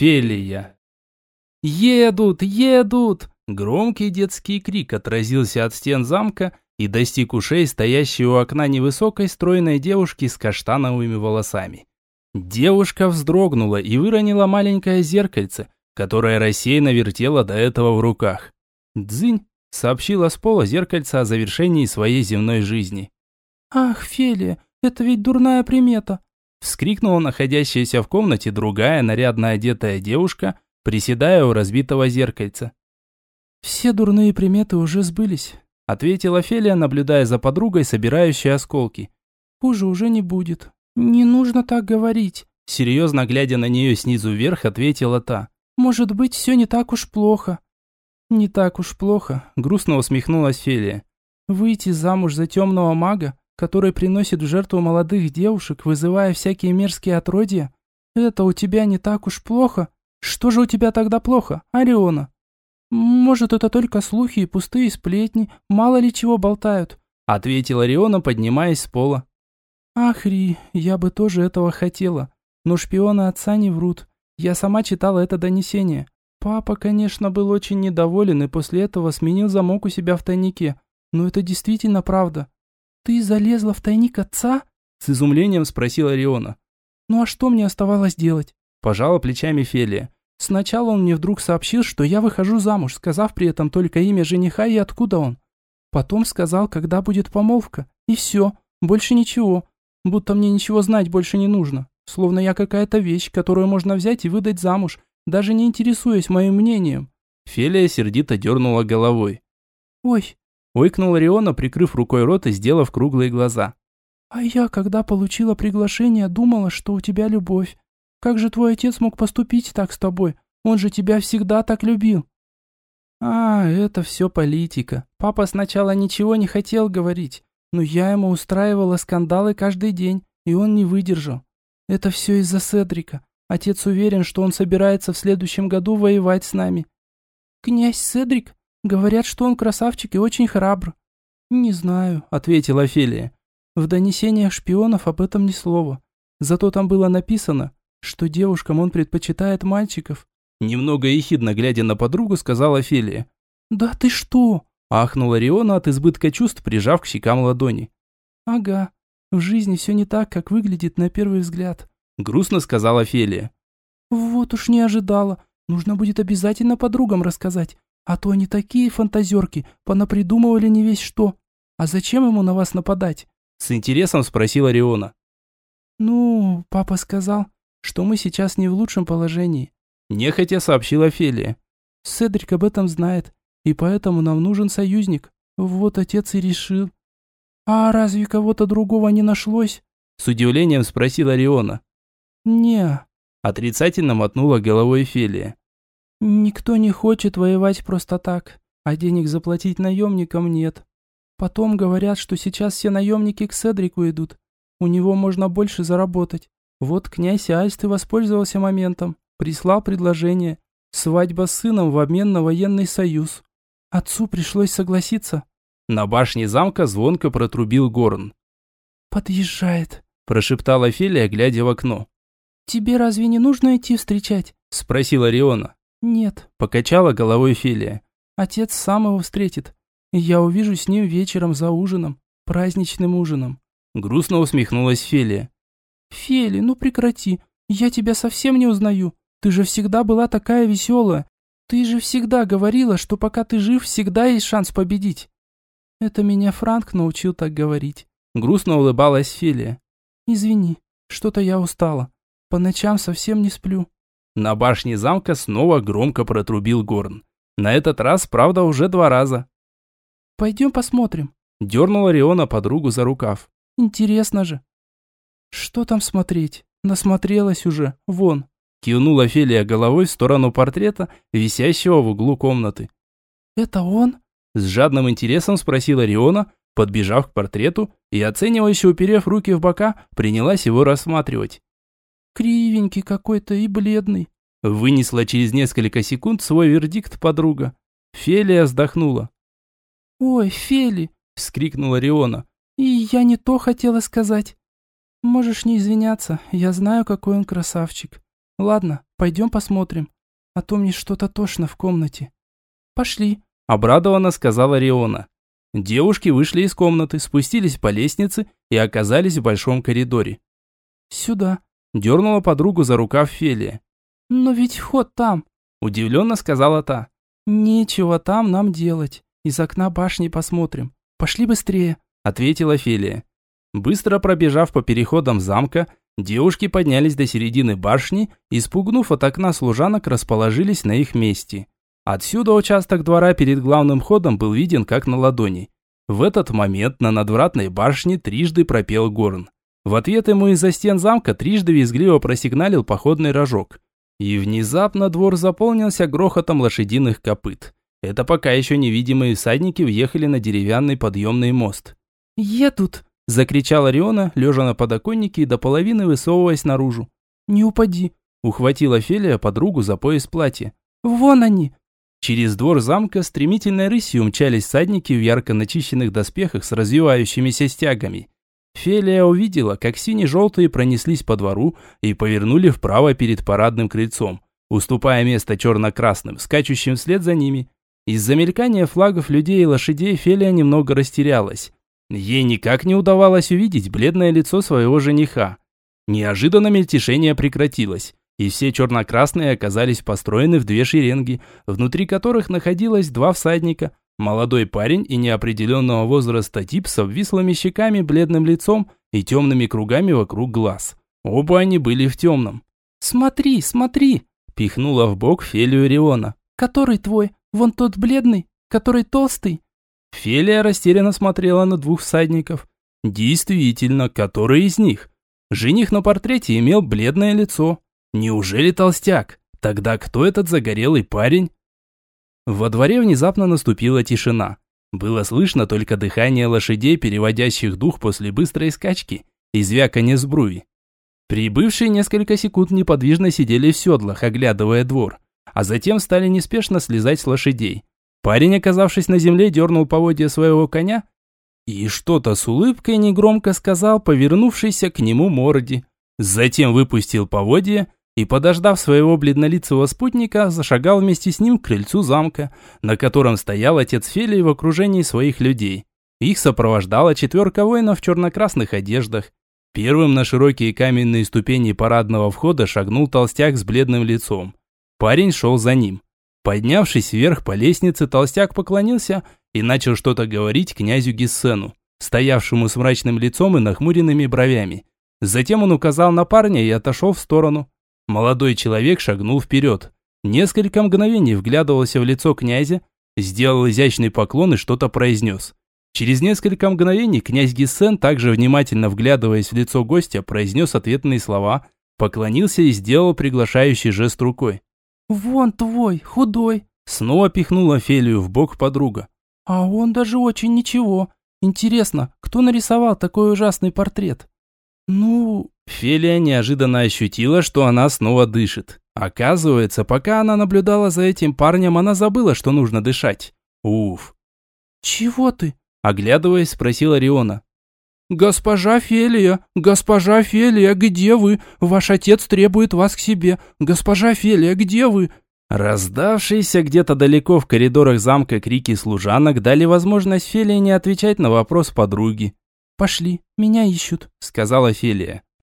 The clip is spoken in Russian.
Фелия. «Едут! Едут!» Громкий детский крик отразился от стен замка и достиг ушей стоящей у окна невысокой стройной девушки с каштановыми волосами. Девушка вздрогнула и выронила маленькое зеркальце, которое рассеянно вертела до этого в руках. «Дзынь!» – сообщила с пола зеркальце о завершении своей земной жизни. «Ах, Фелия, это ведь дурная примета!» – вскрикнула находящаяся в комнате другая нарядно одетая девушка, приседая у разбитого зеркальца. «Все дурные приметы уже сбылись», – ответила Фелия, наблюдая за подругой, собирающей осколки. «Хуже уже не будет. Не нужно так говорить», – серьезно глядя на нее снизу вверх, ответила та. «Может быть, все не так уж плохо». «Не так уж плохо», – грустно усмехнулась Фелия. «Выйти замуж за темного мага, который приносит в жертву молодых девушек, вызывая всякие мерзкие отродья, это у тебя не так уж плохо? Что же у тебя тогда плохо, Ориона?» «Может, это только слухи и пустые сплетни, мало ли чего болтают», ответила Риона, поднимаясь с пола. «Ах, Ри, я бы тоже этого хотела, но шпионы отца не врут. Я сама читала это донесение. Папа, конечно, был очень недоволен и после этого сменил замок у себя в тайнике. Но это действительно правда. Ты залезла в тайник отца? С изумлением спросила Риона. Ну а что мне оставалось делать? Пожала плечами Фелия. Сначала он мне вдруг сообщил, что я выхожу замуж, сказав при этом только имя жениха и откуда он. Потом сказал, когда будет помолвка. И все, больше ничего. Будто мне ничего знать больше не нужно. Словно я какая-то вещь, которую можно взять и выдать замуж, даже не интересуясь моим мнением. Фелия сердито дернула головой. «Ой!» – ойкнула Риона, прикрыв рукой рот и сделав круглые глаза. «А я, когда получила приглашение, думала, что у тебя любовь. Как же твой отец мог поступить так с тобой? Он же тебя всегда так любил». «А, это все политика. Папа сначала ничего не хотел говорить, но я ему устраивала скандалы каждый день, и он не выдержал. Это все из-за Седрика. Отец уверен, что он собирается в следующем году воевать с нами». «Князь Седрик? Говорят, что он красавчик и очень храбр». «Не знаю», — ответила Офелия. «В донесениях шпионов об этом ни слова. Зато там было написано, что девушкам он предпочитает мальчиков. Немного ехидно глядя на подругу, сказала Фелия. «Да ты что?» – ахнула Риона от избытка чувств, прижав к щекам ладони. «Ага, в жизни все не так, как выглядит на первый взгляд», – грустно сказала Фелия. «Вот уж не ожидала. Нужно будет обязательно подругам рассказать. А то они такие фантазерки, понапридумывали не весь что. А зачем ему на вас нападать?» С интересом спросила Риона. «Ну, папа сказал, что мы сейчас не в лучшем положении», – нехотя сообщила Фелия. «Седрик об этом знает, и поэтому нам нужен союзник. Вот отец и решил». «А разве кого-то другого не нашлось?» – с удивлением спросила Риона. «Не», – отрицательно мотнула головой Фелия. «Никто не хочет воевать просто так, а денег заплатить наемникам нет. Потом говорят, что сейчас все наемники к Седрику идут. У него можно больше заработать. Вот князь Альст и воспользовался моментом, прислал предложение. Свадьба с сыном в обмен на военный союз. Отцу пришлось согласиться. На башне замка звонко протрубил горн. «Подъезжает», – прошептала Фелия, глядя в окно. «Тебе разве не нужно идти встречать?» – спросила Риона. «Нет», – покачала головой Фелия. «Отец сам его встретит. Я увижу с ним вечером за ужином, праздничным ужином». Грустно усмехнулась Фелия. «Фели, ну прекрати. Я тебя совсем не узнаю. Ты же всегда была такая веселая. Ты же всегда говорила, что пока ты жив, всегда есть шанс победить». «Это меня Франк научил так говорить». Грустно улыбалась Фелия. «Извини, что-то я устала. По ночам совсем не сплю». На башне замка снова громко протрубил горн. На этот раз, правда, уже два раза. «Пойдем посмотрим», – дернула Риона подругу за рукав. «Интересно же». «Что там смотреть? Насмотрелась уже. Вон». Кивнула Фелия головой в сторону портрета, висящего в углу комнаты. «Это он?» С жадным интересом спросила Риона, подбежав к портрету и, оценивающе уперев руки в бока, принялась его рассматривать. «Кривенький какой-то и бледный», вынесла через несколько секунд свой вердикт подруга. Фелия вздохнула. «Ой, Фели!» – вскрикнула Риона. «И я не то хотела сказать. «Можешь не извиняться, я знаю, какой он красавчик. Ладно, пойдем посмотрим. А то мне что-то тошно в комнате. Пошли, обрадованно сказала Риона. Девушки вышли из комнаты, спустились по лестнице и оказались в большом коридоре. «Сюда», – дернула подругу за рукав Фелия. «Но ведь вход там», – удивленно сказала та. «Нечего там нам делать. Из окна башни посмотрим. Пошли быстрее», – ответила Фелия. Быстро пробежав по переходам замка, девушки поднялись до середины башни и, спугнув от окна служанок, расположились на их месте. Отсюда участок двора перед главным ходом был виден как на ладони. В этот момент на надвратной башне трижды пропел горн. В ответ ему из-за стен замка трижды визгливо просигналил походный рожок. И внезапно двор заполнился грохотом лошадиных копыт. Это пока еще невидимые всадники въехали на деревянный подъемный мост. «Едут!» Закричала Риона, лежа на подоконнике и до половины высовываясь наружу. «Не упади!» Ухватила Фелия подругу за пояс платья. «Вон они!» Через двор замка стремительной рысью умчались всадники в ярко начищенных доспехах с развивающимися стягами. Фелия увидела, как сине-желтые пронеслись по двору и повернули вправо перед парадным крыльцом, уступая место черно-красным, скачущим вслед за ними. Из-за мелькания флагов людей и лошадей Фелия немного растерялась. Ей никак не удавалось увидеть бледное лицо своего жениха. Неожиданно мельтешение прекратилось, и все черно-красные оказались построены в две шеренги, внутри которых находилось два всадника, молодой парень и неопределенного возраста тип с обвислыми щеками, бледным лицом и темными кругами вокруг глаз. Оба они были в темном. «Смотри, смотри!» – пихнула в бок Фелию Риона. «Который твой? Вон тот бледный, который толстый?» Фелия растерянно смотрела на двух всадников. Действительно, который из них? Жених на портрете имел бледное лицо. Неужели толстяк? Тогда кто этот загорелый парень? Во дворе внезапно наступила тишина. Было слышно только дыхание лошадей, переводящих дух после быстрой скачки, и звяканье сбруи. Прибывшие несколько секунд неподвижно сидели в седлах, оглядывая двор, а затем стали неспешно слезать с лошадей. Парень, оказавшись на земле, дернул поводья своего коня и что-то с улыбкой негромко сказал повернувшийся к нему морде. Затем выпустил поводья и, подождав своего бледнолицего спутника, зашагал вместе с ним к крыльцу замка, на котором стоял отец Фелий в окружении своих людей. Их сопровождала четверка воинов в черно-красных одеждах. Первым на широкие каменные ступени парадного входа шагнул толстяк с бледным лицом. Парень шел за ним. Поднявшись вверх по лестнице, толстяк поклонился и начал что-то говорить князю Гессену, стоявшему с мрачным лицом и нахмуренными бровями. Затем он указал на парня и отошел в сторону. Молодой человек шагнул вперед. Несколько мгновений вглядывался в лицо князя, сделал изящный поклон и что-то произнес. Через несколько мгновений князь Гессен, также внимательно вглядываясь в лицо гостя, произнес ответные слова, поклонился и сделал приглашающий жест рукой. «Вон твой, худой!» Снова пихнула Фелию в бок подруга. «А он даже очень ничего. Интересно, кто нарисовал такой ужасный портрет?» «Ну...» Фелия неожиданно ощутила, что она снова дышит. Оказывается, пока она наблюдала за этим парнем, она забыла, что нужно дышать. Уф. «Чего ты?» Оглядываясь, спросила Риона. «Госпожа Фелия, госпожа Фелия, где вы? Ваш отец требует вас к себе. Госпожа Фелия, где вы?» Раздавшиеся где-то далеко в коридорах замка крики служанок дали возможность Фелии не отвечать на вопрос подруги. «Пошли, меня ищут», — сказала Фелия.